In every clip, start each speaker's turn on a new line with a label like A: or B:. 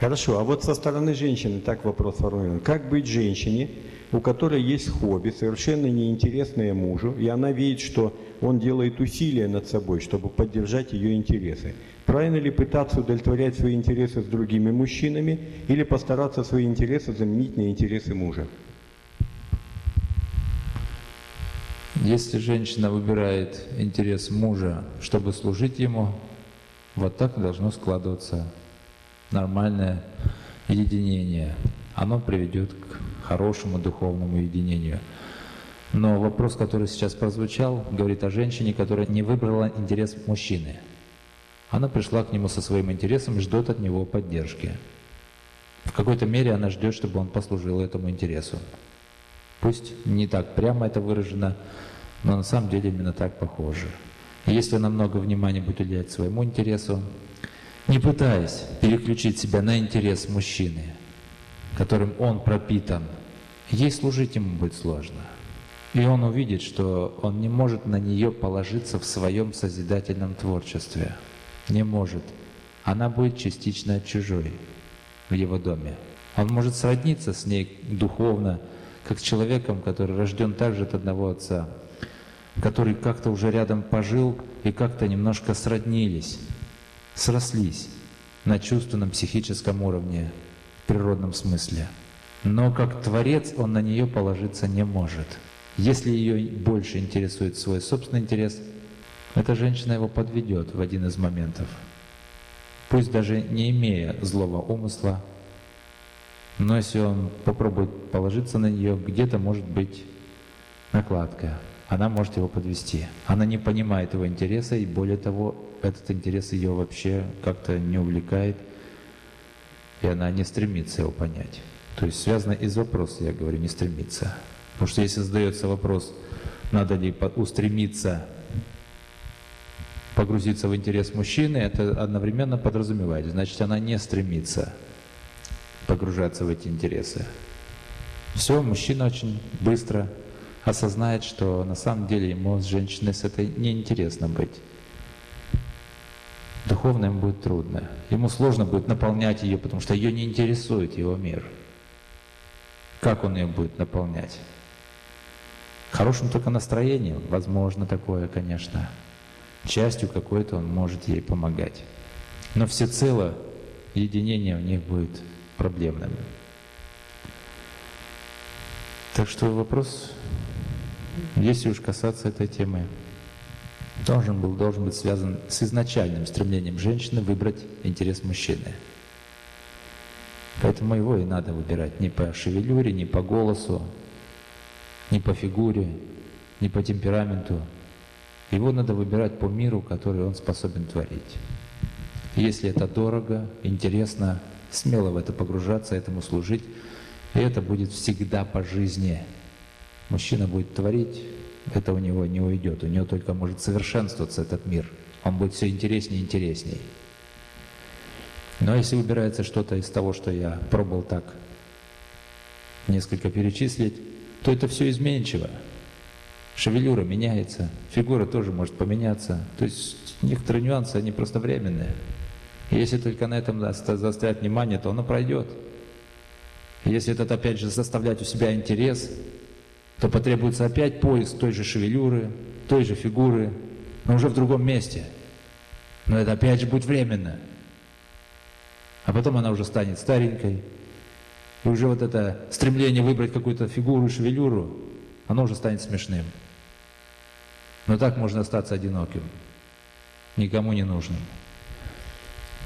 A: Хорошо, а вот со стороны женщины так вопрос формулирован. Как быть женщине, у которой есть хобби, совершенно неинтересное мужу, и она видит, что он делает усилия над собой, чтобы поддержать ее интересы? Правильно ли пытаться удовлетворять свои интересы с другими мужчинами или постараться свои интересы заменить на интересы мужа?
B: Если женщина выбирает интерес мужа, чтобы служить ему, вот так должно складываться нормальное единение. Оно приведет к хорошему духовному единению. Но вопрос, который сейчас прозвучал, говорит о женщине, которая не выбрала интерес мужчины. Она пришла к нему со своим интересом и ждет от него поддержки. В какой-то мере она ждет, чтобы он послужил этому интересу. Пусть не так прямо это выражено, но на самом деле именно так похоже. если она много внимания будет уделять своему интересу, не пытаясь переключить себя на интерес мужчины, которым он пропитан, ей служить ему будет сложно. И он увидит, что он не может на нее положиться в своем созидательном творчестве. Не может. Она будет частично чужой в его доме. Он может сродниться с ней духовно, как с человеком, который рожден также от одного отца, который как-то уже рядом пожил и как-то немножко сроднились срослись на чувственном психическом уровне, в природном смысле. Но как Творец он на нее положиться не может. Если ее больше интересует свой собственный интерес, эта женщина его подведет в один из моментов. Пусть даже не имея злого умысла, но если он попробует положиться на нее, где-то может быть накладка. Она может его подвести. Она не понимает его интереса и более того, этот интерес ее вообще как-то не увлекает, и она не стремится его понять. То есть связано из вопроса, я говорю, не стремится. Потому что если задается вопрос, надо ли устремиться погрузиться в интерес мужчины, это одновременно подразумевает. Значит, она не стремится погружаться в эти интересы. Все, мужчина очень быстро осознает, что на самом деле ему с женщиной с этой неинтересно быть духовно ему будет трудно. Ему сложно будет наполнять ее, потому что ее не интересует его мир. Как он ее будет наполнять? Хорошим только настроением, возможно такое, конечно. Частью какой-то он может ей помогать. Но всецело единение у них будет проблемным. Так что вопрос, если уж касаться этой темы, должен был должен быть связан с изначальным стремлением женщины выбрать интерес мужчины. Поэтому его и надо выбирать не по шевелюре, не по голосу, не по фигуре, не по темпераменту. Его надо выбирать по миру, который он способен творить. Если это дорого, интересно, смело в это погружаться, этому служить, и это будет всегда по жизни. Мужчина будет творить, это у него не уйдет. У него только может совершенствоваться этот мир. Он будет все интереснее и интересней. Но если выбирается что-то из того, что я пробовал так несколько перечислить, то это все изменчиво. Шевелюра меняется, фигура тоже может поменяться. То есть некоторые нюансы, они просто временные. Если только на этом заострять внимание, то оно пройдет. Если этот опять же заставлять у себя интерес, то потребуется опять поиск той же шевелюры, той же фигуры, но уже в другом месте. Но это опять же будет временно. А потом она уже станет старенькой, и уже вот это стремление выбрать какую-то фигуру, шевелюру, оно уже станет смешным. Но так можно остаться одиноким, никому не нужным.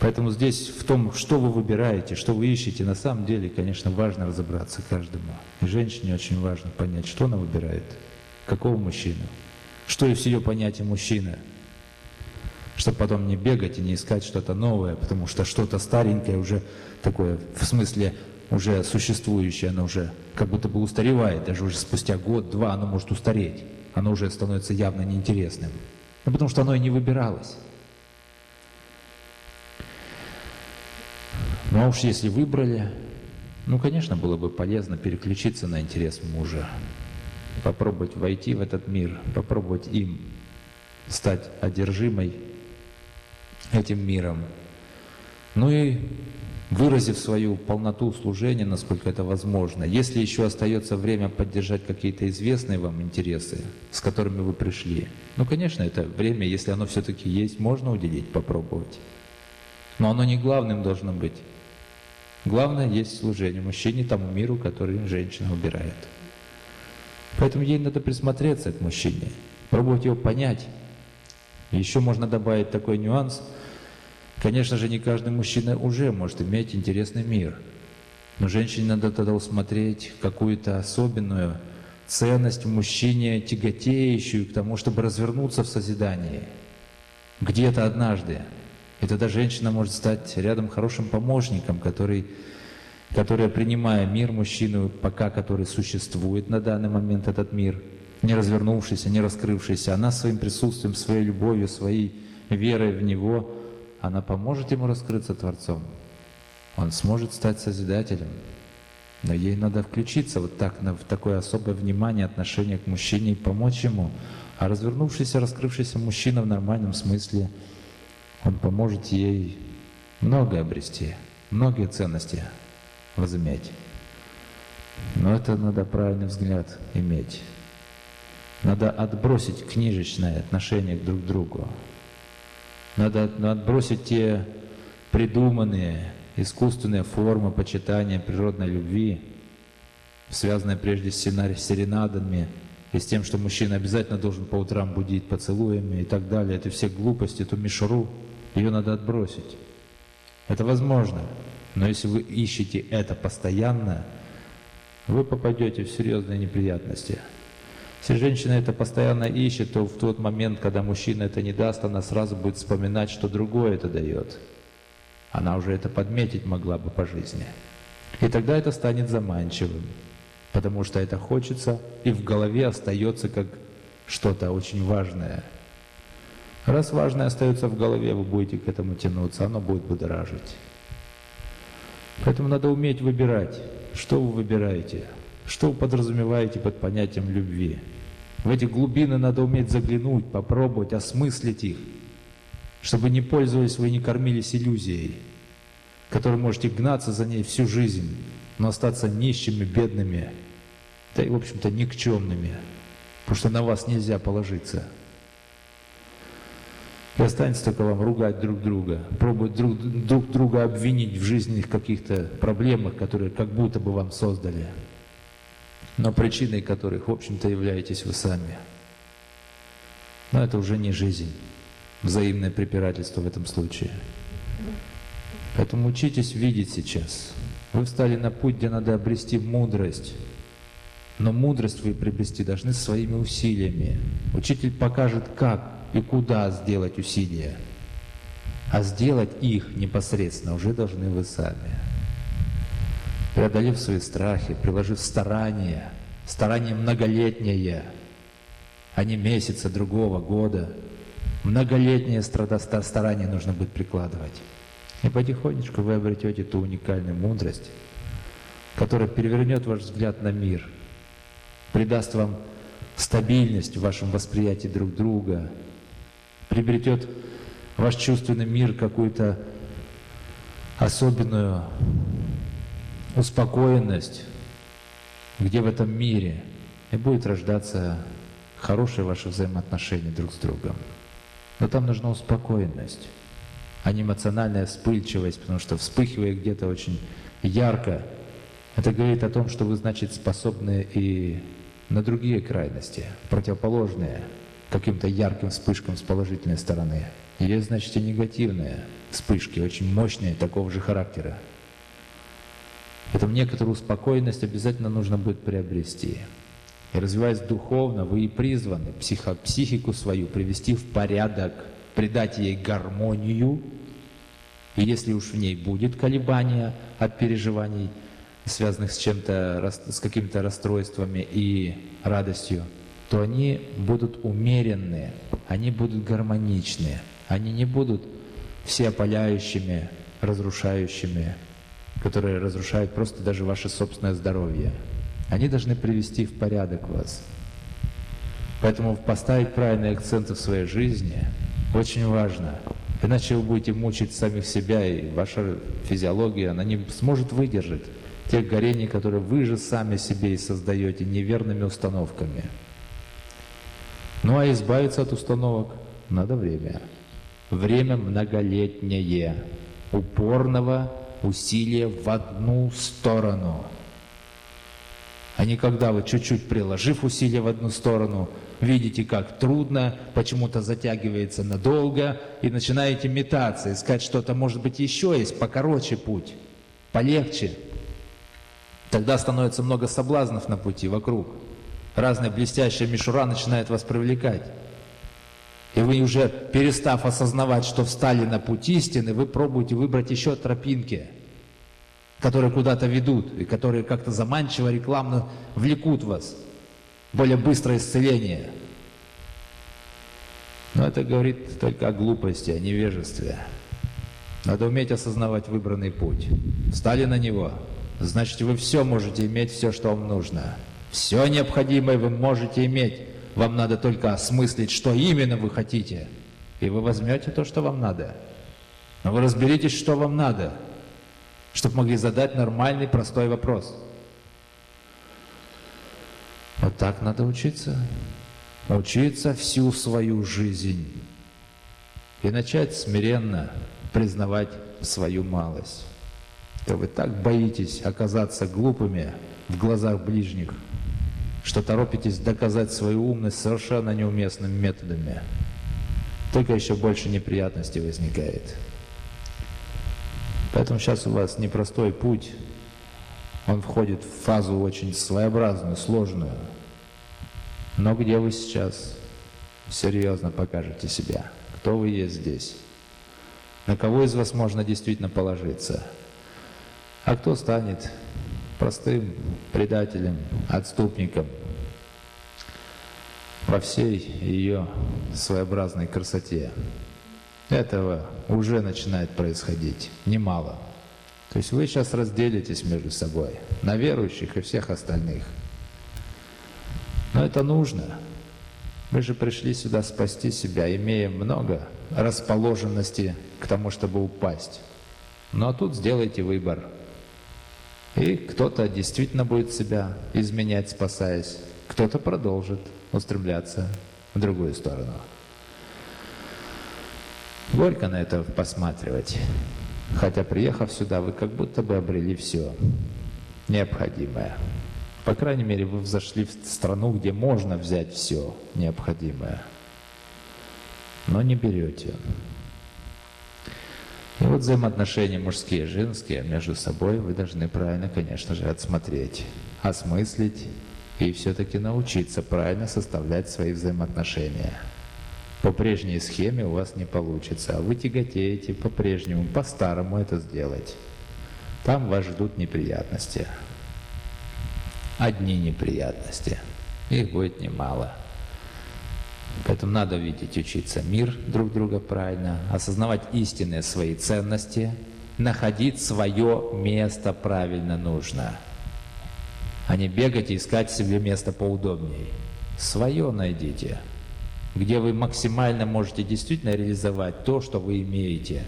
B: Поэтому здесь в том, что вы выбираете, что вы ищете, на самом деле, конечно, важно разобраться каждому. И женщине очень важно понять, что она выбирает, какого мужчину, что из ее понятия мужчина, чтобы потом не бегать и не искать что-то новое, потому что что-то старенькое уже такое, в смысле уже существующее, оно уже как будто бы устаревает, даже уже спустя год-два оно может устареть, оно уже становится явно неинтересным. Ну, потому что оно и не выбиралось. Ну а уж если выбрали, ну, конечно, было бы полезно переключиться на интерес мужа, попробовать войти в этот мир, попробовать им стать одержимой этим миром. Ну и выразив свою полноту служения, насколько это возможно. Если еще остается время поддержать какие-то известные вам интересы, с которыми вы пришли, ну, конечно, это время, если оно все-таки есть, можно уделить, попробовать. Но оно не главным должно быть. Главное есть служение мужчине тому миру, который женщина убирает. Поэтому ей надо присмотреться к мужчине, пробовать его понять. Еще можно добавить такой нюанс – Конечно же, не каждый мужчина уже может иметь интересный мир. Но женщине надо тогда усмотреть какую-то особенную ценность в мужчине, тяготеющую к тому, чтобы развернуться в созидании. Где-то однажды. И тогда женщина может стать рядом хорошим помощником, который, которая, принимая мир мужчину, пока который существует на данный момент этот мир, не развернувшийся, не раскрывшийся, она своим присутствием, своей любовью, своей верой в него – она поможет ему раскрыться Творцом. Он сможет стать Созидателем. Но ей надо включиться вот так, в такое особое внимание, отношение к мужчине и помочь ему. А развернувшийся, раскрывшийся мужчина в нормальном смысле, он поможет ей многое обрести, многие ценности возыметь. Но это надо правильный взгляд иметь. Надо отбросить книжечное отношение друг к другу. Надо отбросить те придуманные искусственные формы почитания природной любви, связанные прежде с серенадами и с тем, что мужчина обязательно должен по утрам будить поцелуями и так далее. Это все глупости, эту мишуру, ее надо отбросить. Это возможно, но если вы ищете это постоянно, вы попадете в серьезные неприятности. Если женщина это постоянно ищет, то в тот момент, когда мужчина это не даст, она сразу будет вспоминать, что другое это дает. Она уже это подметить могла бы по жизни. И тогда это станет заманчивым, потому что это хочется и в голове остается как что-то очень важное. Раз важное остается в голове, вы будете к этому тянуться, оно будет будоражить. Поэтому надо уметь выбирать, что вы выбираете, что вы подразумеваете под понятием любви. В эти глубины надо уметь заглянуть, попробовать, осмыслить их, чтобы не пользовались вы, не кормились иллюзией, которой можете гнаться за ней всю жизнь, но остаться нищими, бедными, да и, в общем-то, никчемными, потому что на вас нельзя положиться. И останется только вам ругать друг друга, пробовать друг, друг друга обвинить в жизненных каких-то проблемах, которые как будто бы вам создали но причиной которых, в общем-то, являетесь вы сами. Но это уже не жизнь, взаимное препирательство в этом случае. Поэтому учитесь видеть сейчас. Вы встали на путь, где надо обрести мудрость. Но мудрость вы приобрести должны своими усилиями. Учитель покажет, как и куда сделать усилия. А сделать их непосредственно уже должны вы сами преодолев свои страхи, приложив старания, старания многолетнее, а не месяца, другого, года, многолетнее старание нужно будет прикладывать. И потихонечку вы обретете ту уникальную мудрость, которая перевернет ваш взгляд на мир, придаст вам стабильность в вашем восприятии друг друга, приобретет ваш чувственный мир какую-то особенную успокоенность, где в этом мире и будет рождаться хорошие ваши взаимоотношения друг с другом. Но там нужна успокоенность, а не эмоциональная вспыльчивость, потому что вспыхивая где-то очень ярко, это говорит о том, что вы, значит, способны и на другие крайности, противоположные каким-то ярким вспышкам с положительной стороны. Есть, значит, и негативные вспышки, очень мощные, такого же характера. Поэтому некоторую спокойность обязательно нужно будет приобрести. И развиваясь духовно, вы и призваны психо, психику свою привести в порядок, придать ей гармонию. И если уж в ней будет колебания от переживаний, связанных с чем-то, с какими-то расстройствами и радостью, то они будут умеренные, они будут гармоничные, они не будут всеопаляющими, разрушающими, которые разрушают просто даже ваше собственное здоровье. Они должны привести в порядок вас. Поэтому поставить правильные акценты в своей жизни очень важно. Иначе вы будете мучить самих себя, и ваша физиология, она не сможет выдержать тех горений, которые вы же сами себе и создаете неверными установками. Ну а избавиться от установок надо время. Время многолетнее, упорного усилия в одну сторону. А не когда вы чуть-чуть приложив усилия в одну сторону, видите, как трудно, почему-то затягивается надолго, и начинаете метаться, искать что-то, может быть, еще есть, покороче путь, полегче. Тогда становится много соблазнов на пути вокруг. Разная блестящая мишура начинает вас привлекать. И вы уже, перестав осознавать, что встали на путь истины, вы пробуете выбрать еще тропинки, которые куда-то ведут, и которые как-то заманчиво, рекламно влекут вас более быстрое исцеление. Но это говорит только о глупости, о невежестве. Надо уметь осознавать выбранный путь. Встали на него, значит вы все можете иметь, все, что вам нужно. Все необходимое вы можете иметь. Вам надо только осмыслить, что именно вы хотите. И вы возьмете то, что вам надо. Но вы разберитесь, что вам надо, чтобы могли задать нормальный, простой вопрос – вот так надо учиться. Учиться всю свою жизнь. И начать смиренно признавать свою малость. То вы так боитесь оказаться глупыми в глазах ближних, что торопитесь доказать свою умность совершенно неуместными методами. Только еще больше неприятностей возникает. Поэтому сейчас у вас непростой путь, он входит в фазу очень своеобразную, сложную. Но где вы сейчас серьезно покажете себя? Кто вы есть здесь? На кого из вас можно действительно положиться? А кто станет простым предателем, отступником во всей ее своеобразной красоте? Этого уже начинает происходить немало. То есть вы сейчас разделитесь между собой на верующих и всех остальных. Но это нужно. Мы же пришли сюда спасти себя, имея много расположенности к тому, чтобы упасть. Но тут сделайте выбор. И кто-то действительно будет себя изменять, спасаясь. Кто-то продолжит устремляться в другую сторону. Горько на это посматривать. Хотя, приехав сюда, вы как будто бы обрели все необходимое. По крайней мере, вы взошли в страну, где можно взять все необходимое, но не берете. И вот взаимоотношения мужские и женские между собой вы должны правильно, конечно же, отсмотреть, осмыслить и все-таки научиться правильно составлять свои взаимоотношения – по прежней схеме у вас не получится, а вы тяготеете по-прежнему, по-старому это сделать. Там вас ждут неприятности. Одни неприятности. Их будет немало. Поэтому надо видеть, учиться мир друг друга правильно, осознавать истинные свои ценности, находить свое место правильно нужно, а не бегать и искать себе место поудобнее. Свое найдите где вы максимально можете действительно реализовать то, что вы имеете,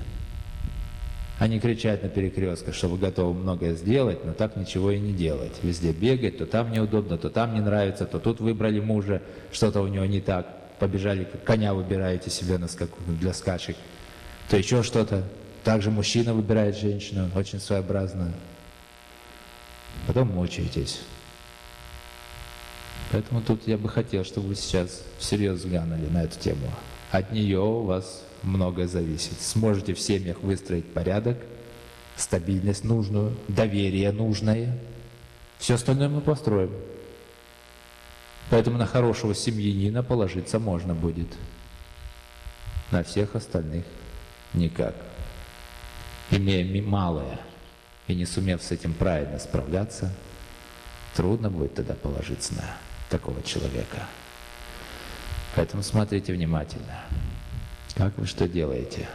B: а не кричать на перекрестках, что вы готовы многое сделать, но так ничего и не делать. Везде бегать, то там неудобно, то там не нравится, то тут выбрали мужа, что-то у него не так, побежали, коня выбираете себе на скаку, для скачек, то еще что-то. Также мужчина выбирает женщину, очень своеобразно. Потом мучаетесь. Поэтому тут я бы хотел, чтобы вы сейчас всерьез взглянули на эту тему. От нее у вас многое зависит. Сможете в семьях выстроить порядок, стабильность нужную, доверие нужное. Все остальное мы построим. Поэтому на хорошего семьянина положиться можно будет. На всех остальных никак. Имея малое и не сумев с этим правильно справляться, трудно будет тогда положиться на такого человека. Поэтому смотрите внимательно, как вы что делаете.